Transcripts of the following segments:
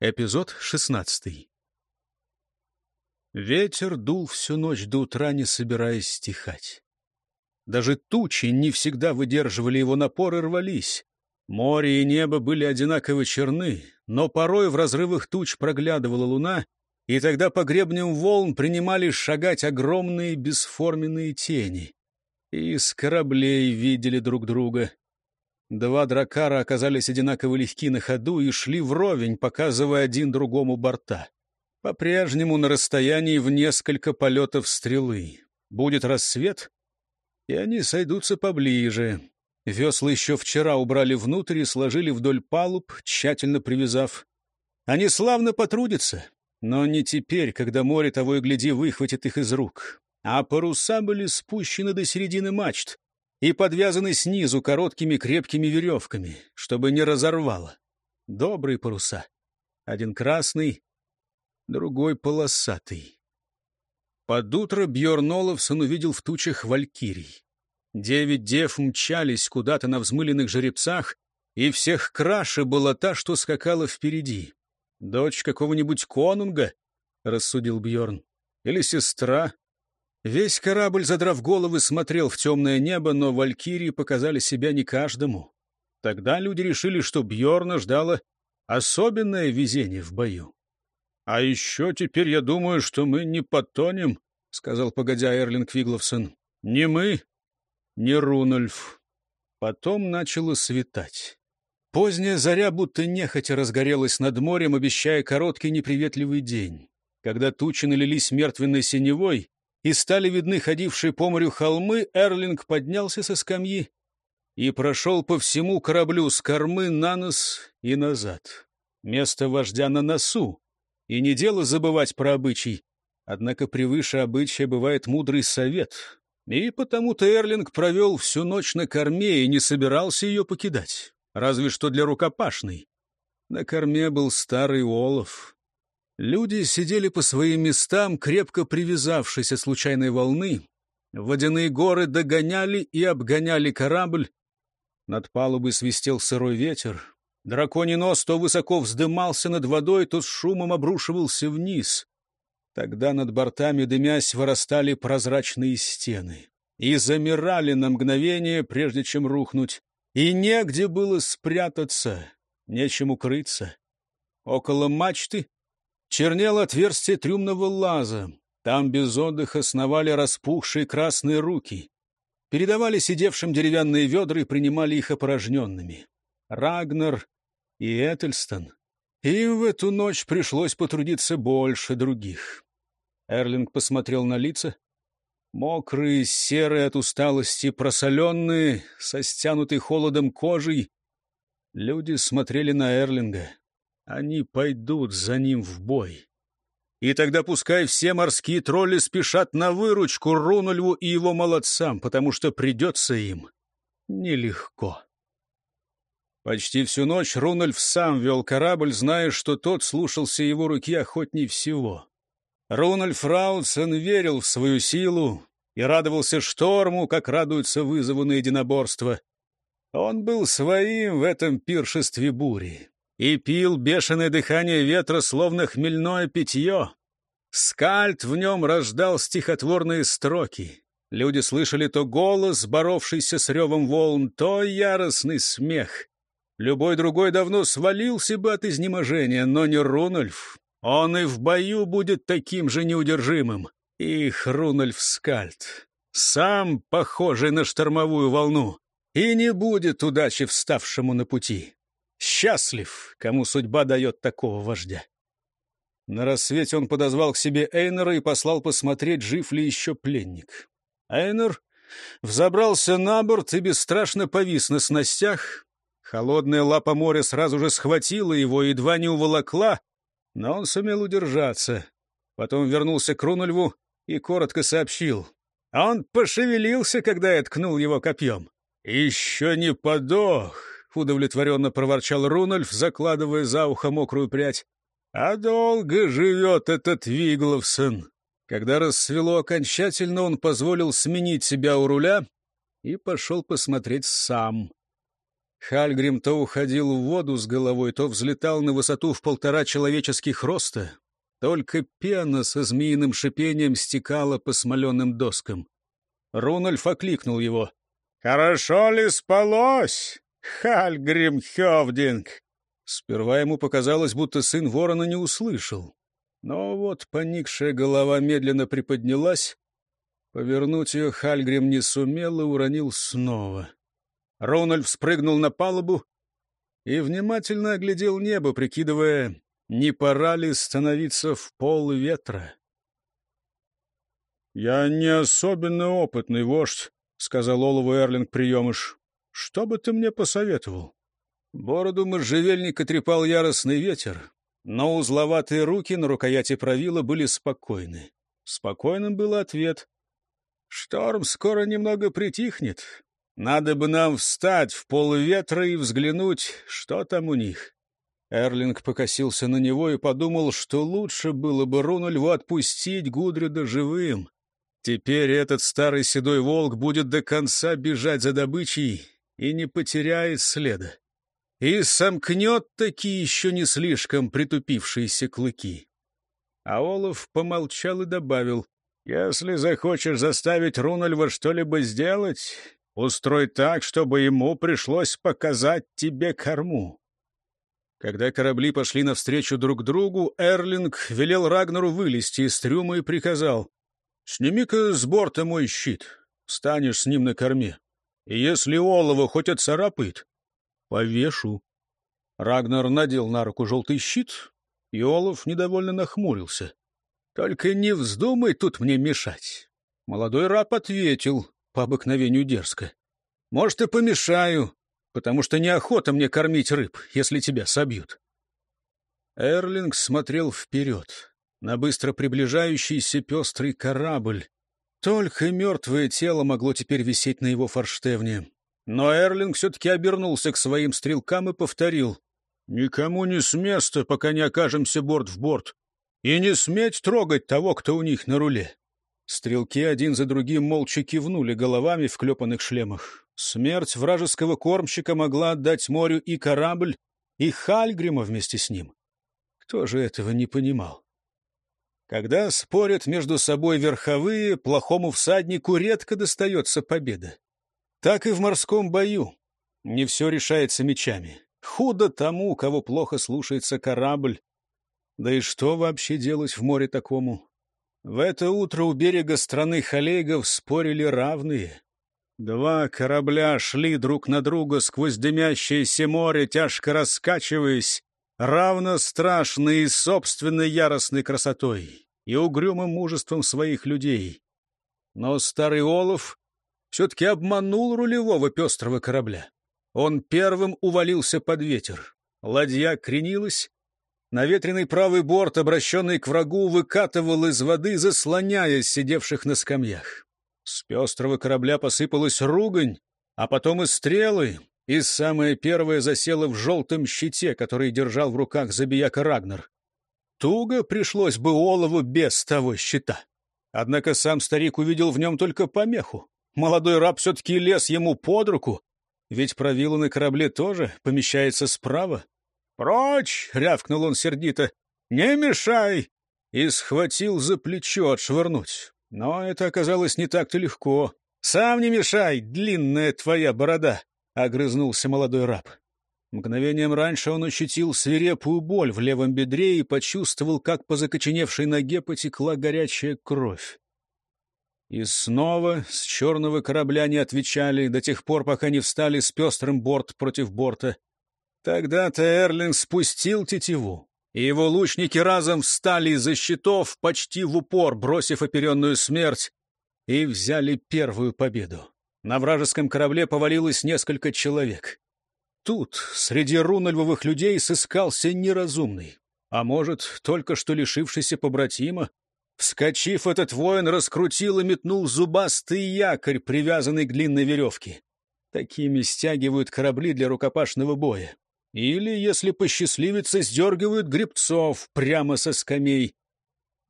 Эпизод шестнадцатый. Ветер дул всю ночь до утра, не собираясь стихать. Даже тучи не всегда выдерживали его напор и рвались. Море и небо были одинаково черны, но порой в разрывах туч проглядывала луна, и тогда по гребням волн принимали шагать огромные бесформенные тени. И с кораблей видели друг друга. Два дракара оказались одинаково легки на ходу и шли вровень, показывая один другому борта. По-прежнему на расстоянии в несколько полетов стрелы. Будет рассвет, и они сойдутся поближе. Весла еще вчера убрали внутрь и сложили вдоль палуб, тщательно привязав. Они славно потрудятся, но не теперь, когда море того и гляди выхватит их из рук. А паруса были спущены до середины мачт и подвязаны снизу короткими крепкими веревками, чтобы не разорвало. Добрые паруса. Один красный, другой полосатый. Под утро Бьерн Олафсон увидел в тучах валькирий. Девять дев мчались куда-то на взмыленных жеребцах, и всех краше была та, что скакала впереди. Дочь какого-нибудь конунга, — рассудил Бьорн, или сестра, Весь корабль, задрав головы, смотрел в темное небо, но валькирии показали себя не каждому. Тогда люди решили, что Бьорна ждало особенное везение в бою. — А еще теперь я думаю, что мы не потонем, — сказал погодя Эрлинг Вигловсон. — Не мы, не Рунольф. Потом начало светать. Поздняя заря будто нехотя разгорелась над морем, обещая короткий неприветливый день. Когда тучи налились мертвенной синевой, и стали видны ходившие по морю холмы, Эрлинг поднялся со скамьи и прошел по всему кораблю с кормы на нос и назад. Место вождя на носу, и не дело забывать про обычай. Однако превыше обычая бывает мудрый совет, и потому-то Эрлинг провел всю ночь на корме и не собирался ее покидать, разве что для рукопашной. На корме был старый олов, Люди сидели по своим местам, крепко привязавшись от случайной волны. Водяные горы догоняли и обгоняли корабль. Над палубой свистел сырой ветер. Драконий нос то высоко вздымался над водой, то с шумом обрушивался вниз. Тогда над бортами, дымясь, вырастали прозрачные стены и замирали на мгновение, прежде чем рухнуть. И негде было спрятаться, нечем укрыться. Около мачты чернело отверстие трюмного лаза. Там без отдыха сновали распухшие красные руки. Передавали сидевшим деревянные ведра и принимали их опорожненными. Рагнар и Этельстон. Им в эту ночь пришлось потрудиться больше других. Эрлинг посмотрел на лица. Мокрые, серые от усталости, просоленные, со стянутой холодом кожей. Люди смотрели на Эрлинга. Они пойдут за ним в бой. И тогда пускай все морские тролли спешат на выручку Рунульву и его молодцам, потому что придется им нелегко. Почти всю ночь Рунольф сам вел корабль, зная, что тот слушался его руки охотней всего. Рунольф Раутсен верил в свою силу и радовался шторму, как радуются вызову на единоборство. Он был своим в этом пиршестве бури и пил бешеное дыхание ветра, словно хмельное питье. Скальд в нем рождал стихотворные строки. Люди слышали то голос, боровшийся с ревом волн, то яростный смех. Любой другой давно свалился бы от изнеможения, но не Рунольф. Он и в бою будет таким же неудержимым. Их Рунольф Скальд, сам похожий на штормовую волну, и не будет удачи вставшему на пути. Счастлив, кому судьба дает такого вождя. На рассвете он подозвал к себе Эйнера и послал посмотреть, жив ли еще пленник. Эйнер взобрался на борт и бесстрашно повис на снастях. Холодная лапа моря сразу же схватила его, едва не уволокла, но он сумел удержаться. Потом вернулся к Рунульву и коротко сообщил. Он пошевелился, когда я ткнул его копьем. «Еще не подох!» — удовлетворенно проворчал Рунольф, закладывая за ухо мокрую прядь. «А долго живет этот Вигловсон!» Когда рассвело окончательно, он позволил сменить себя у руля и пошел посмотреть сам. Хальгрим то уходил в воду с головой, то взлетал на высоту в полтора человеческих роста. Только пена со змеиным шипением стекала по смоленым доскам. Рунольф окликнул его. «Хорошо ли спалось, Хальгрим Хевдинг?» Сперва ему показалось, будто сын ворона не услышал. Но вот поникшая голова медленно приподнялась. Повернуть ее Хальгрим не сумел и уронил снова. Рональд спрыгнул на палубу и внимательно оглядел небо, прикидывая, не пора ли становиться в пол ветра. — Я не особенно опытный вождь, — сказал Олову Эрлинг приемыш. — Что бы ты мне посоветовал? Бороду можжевельника трепал яростный ветер, но узловатые руки на рукояти правила были спокойны. Спокойным был ответ. «Шторм скоро немного притихнет. Надо бы нам встать в полветра и взглянуть, что там у них». Эрлинг покосился на него и подумал, что лучше было бы Рунульву отпустить Гудрюда живым. Теперь этот старый седой волк будет до конца бежать за добычей и не потеряет следа и сомкнет такие еще не слишком притупившиеся клыки. А Олаф помолчал и добавил, «Если захочешь заставить Рунальва что-либо сделать, устрой так, чтобы ему пришлось показать тебе корму». Когда корабли пошли навстречу друг другу, Эрлинг велел Рагнару вылезти из трюма и приказал, «Сними-ка с борта мой щит, станешь с ним на корме. И если олово хоть отцарапает, повешу. Рагнар надел на руку желтый щит, и Олаф недовольно нахмурился. — Только не вздумай тут мне мешать. Молодой раб ответил, по обыкновению дерзко. — Может, и помешаю, потому что неохота мне кормить рыб, если тебя собьют. Эрлинг смотрел вперед, на быстро приближающийся пестрый корабль. Только мертвое тело могло теперь висеть на его форштевне. Но Эрлинг все-таки обернулся к своим стрелкам и повторил. «Никому не с места, пока не окажемся борт в борт. И не сметь трогать того, кто у них на руле». Стрелки один за другим молча кивнули головами в клепанных шлемах. Смерть вражеского кормщика могла отдать морю и корабль, и Хальгрима вместе с ним. Кто же этого не понимал? Когда спорят между собой верховые, плохому всаднику редко достается победа. Так и в морском бою. Не все решается мечами. Худо тому, кого плохо слушается корабль. Да и что вообще делать в море такому? В это утро у берега страны Халейгов спорили равные. Два корабля шли друг на друга сквозь дымящееся море, тяжко раскачиваясь, равно страшной и собственной яростной красотой и угрюмым мужеством своих людей. Но старый Олов все-таки обманул рулевого пестрого корабля. Он первым увалился под ветер. Ладья кренилась. Наветренный правый борт, обращенный к врагу, выкатывал из воды, заслоняя сидевших на скамьях. С пестрого корабля посыпалась ругань, а потом и стрелы, и самое первое засело в желтом щите, который держал в руках забияка Рагнар. Туго пришлось бы Олову без того щита. Однако сам старик увидел в нем только помеху. Молодой раб все-таки лез ему под руку, ведь правило на корабле тоже помещается справа. «Прочь!» — рявкнул он сердито. «Не мешай!» И схватил за плечо отшвырнуть. Но это оказалось не так-то легко. «Сам не мешай, длинная твоя борода!» — огрызнулся молодой раб. Мгновением раньше он ощутил свирепую боль в левом бедре и почувствовал, как по закоченевшей ноге потекла горячая кровь. И снова с черного корабля не отвечали до тех пор, пока не встали с пестрым борт против борта. Тогда-то Эрлинг спустил тетиву, и его лучники разом встали из-за щитов, почти в упор, бросив оперенную смерть, и взяли первую победу. На вражеском корабле повалилось несколько человек. Тут среди рунольвовых людей сыскался неразумный, а может, только что лишившийся побратима, Вскочив, этот воин раскрутил и метнул зубастый якорь, привязанный к длинной веревке. Такими стягивают корабли для рукопашного боя. Или, если посчастливится, сдергивают гребцов прямо со скамей.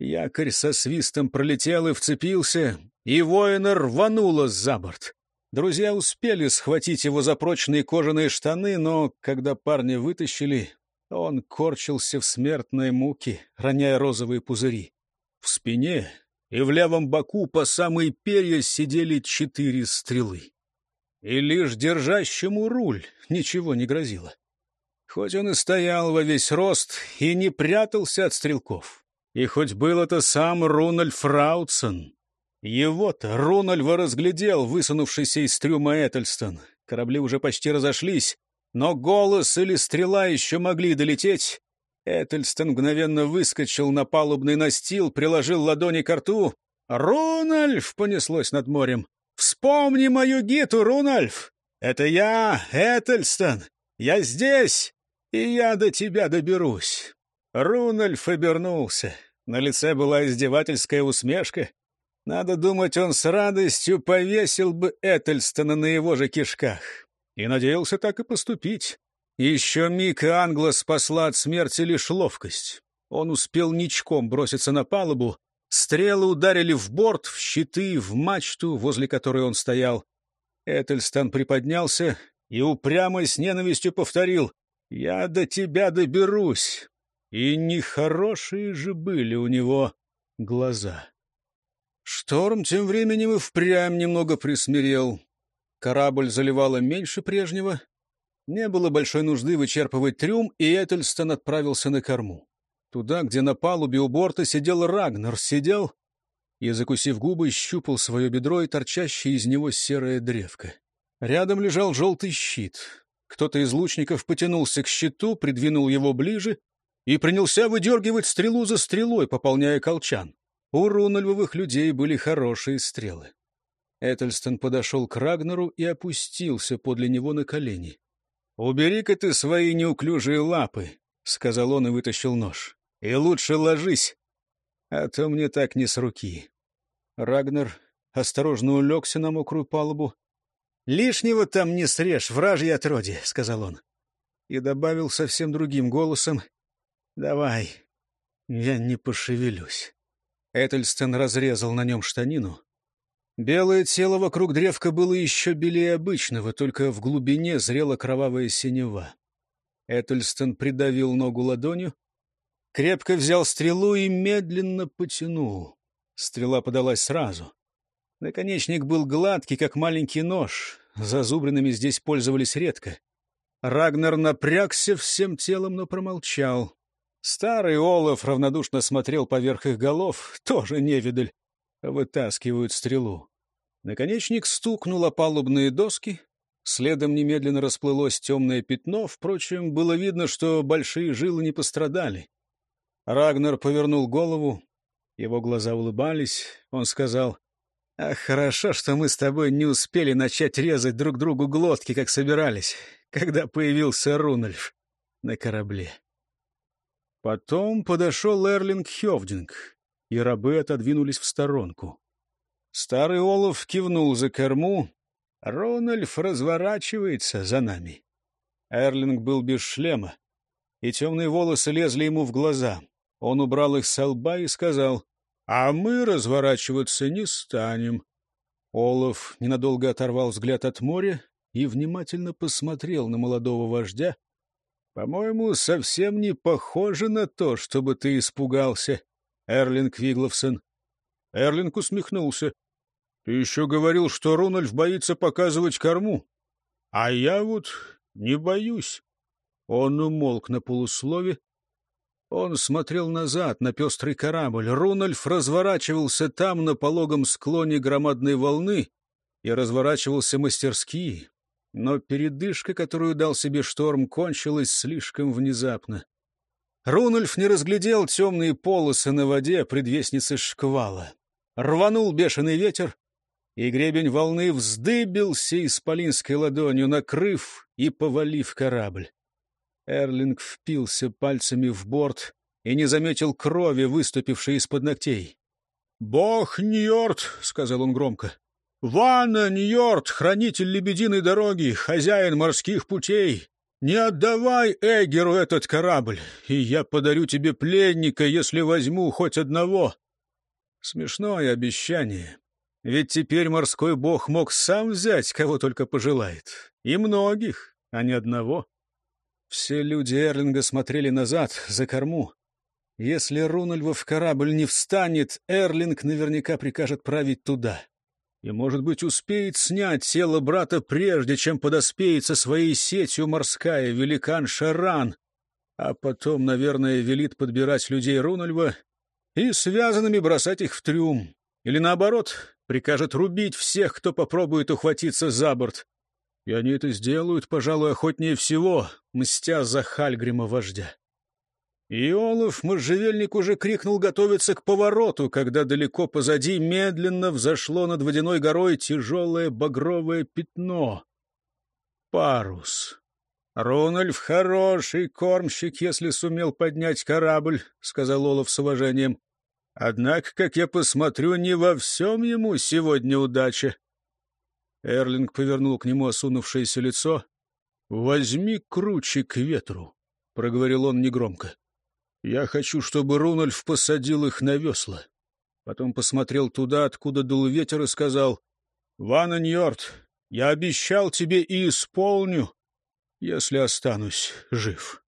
Якорь со свистом пролетел и вцепился, и воина рвануло за борт. Друзья успели схватить его за прочные кожаные штаны, но когда парня вытащили, он корчился в смертной муке, роняя розовые пузыри. В спине и в левом боку по самой перья сидели четыре стрелы. И лишь держащему руль ничего не грозило. Хоть он и стоял во весь рост и не прятался от стрелков, и хоть был это сам Рунальд Фраутсон, его-то Рунальва разглядел, высунувшийся из трюма Этельстон. Корабли уже почти разошлись, но голос или стрела еще могли долететь. Этельстон мгновенно выскочил на палубный настил, приложил ладони к рту. «Рунальф!» — понеслось над морем. «Вспомни мою гиту, Рунальф! Это я, Этельстон! Я здесь, и я до тебя доберусь!» Рунальф обернулся. На лице была издевательская усмешка. Надо думать, он с радостью повесил бы Этельстона на его же кишках. И надеялся так и поступить. Еще миг Англа спасла от смерти лишь ловкость. Он успел ничком броситься на палубу. Стрелы ударили в борт, в щиты, в мачту, возле которой он стоял. Этельстон приподнялся и упрямо с ненавистью повторил «Я до тебя доберусь». И нехорошие же были у него глаза. Шторм тем временем и впрямь немного присмирел. Корабль заливало меньше прежнего. Не было большой нужды вычерпывать трюм, и Этельстон отправился на корму. Туда, где на палубе у борта сидел Рагнар, сидел и, закусив губы, щупал свое бедро и торчащее из него серая древко. Рядом лежал желтый щит. Кто-то из лучников потянулся к щиту, придвинул его ближе и принялся выдергивать стрелу за стрелой, пополняя колчан. У рунольвовых людей были хорошие стрелы. Этельстон подошел к Рагнару и опустился подле него на колени. «Убери-ка ты свои неуклюжие лапы», — сказал он и вытащил нож. «И лучше ложись, а то мне так не с руки». Рагнар осторожно улегся на мокрую палубу. «Лишнего там не срежь, вражье отродье», — сказал он. И добавил совсем другим голосом. «Давай, я не пошевелюсь». Этельстон разрезал на нем штанину. Белое тело вокруг древка было еще белее обычного, только в глубине зрела кровавая синева. Этельстон придавил ногу ладонью, крепко взял стрелу и медленно потянул. Стрела подалась сразу. Наконечник был гладкий, как маленький нож. Зазубринами здесь пользовались редко. Рагнар напрягся всем телом, но промолчал. Старый Олаф равнодушно смотрел поверх их голов, тоже невидаль. Вытаскивают стрелу. Наконечник стукнул о палубные доски. Следом немедленно расплылось темное пятно. Впрочем, было видно, что большие жилы не пострадали. Рагнар повернул голову. Его глаза улыбались. Он сказал, «Ах, хорошо, что мы с тобой не успели начать резать друг другу глотки, как собирались, когда появился Рунальф на корабле». Потом подошел Эрлинг Хевдинг, и рабы отодвинулись в сторонку. Старый Олаф кивнул за корму. Рональф разворачивается за нами. Эрлинг был без шлема, и темные волосы лезли ему в глаза. Он убрал их со лба и сказал, «А мы разворачиваться не станем». Олаф ненадолго оторвал взгляд от моря и внимательно посмотрел на молодого вождя, по-моему, совсем не похоже на то, чтобы ты испугался, Эрлинг Вигловсон. Эрлинг усмехнулся. Ты еще говорил, что Рунальф боится показывать корму. А я вот не боюсь. Он умолк на полуслове. Он смотрел назад на пестрый корабль. Рунальф разворачивался там, на пологом склоне громадной волны, и разворачивался мастерски, но передышка, которую дал себе шторм, кончилась слишком внезапно. Рунульф не разглядел темные полосы на воде предвестницы шквала. Рванул бешеный ветер, и гребень волны вздыбился исполинской ладонью, накрыв и повалив корабль. Эрлинг впился пальцами в борт и не заметил крови, выступившей из-под ногтей. «Бог Ньорд!» — сказал он громко. Ванна Ньорд, хранитель лебединой дороги, хозяин морских путей, не отдавай Эгеру этот корабль, и я подарю тебе пленника, если возьму хоть одного. Смешное обещание. Ведь теперь морской бог мог сам взять, кого только пожелает. И многих, а не одного. Все люди Эрлинга смотрели назад, за корму. Если Рунольвов корабль не встанет, Эрлинг наверняка прикажет править туда. И, может быть, успеет снять тело брата, прежде чем подоспеет со своей сетью морская великан Шаран. А потом, наверное, велит подбирать людей Рунольва и связанными бросать их в трюм. Или наоборот, прикажет рубить всех, кто попробует ухватиться за борт. И они это сделают, пожалуй, охотнее всего, мстя за Хальгрима вождя. И Олаф, можжевельник, уже крикнул готовиться к повороту, когда далеко позади медленно взошло над водяной горой тяжелое багровое пятно. Парус. «Рональф хороший кормщик, если сумел поднять корабль», — сказал Олаф с уважением. «Однако, как я посмотрю, не во всем ему сегодня удача». Эрлинг повернул к нему осунувшееся лицо. «Возьми круче к ветру», — проговорил он негромко. «Я хочу, чтобы Рунольф посадил их на весла». Потом посмотрел туда, откуда дул ветер, и сказал, «Вана Ньорд, я обещал тебе и исполню, если останусь жив».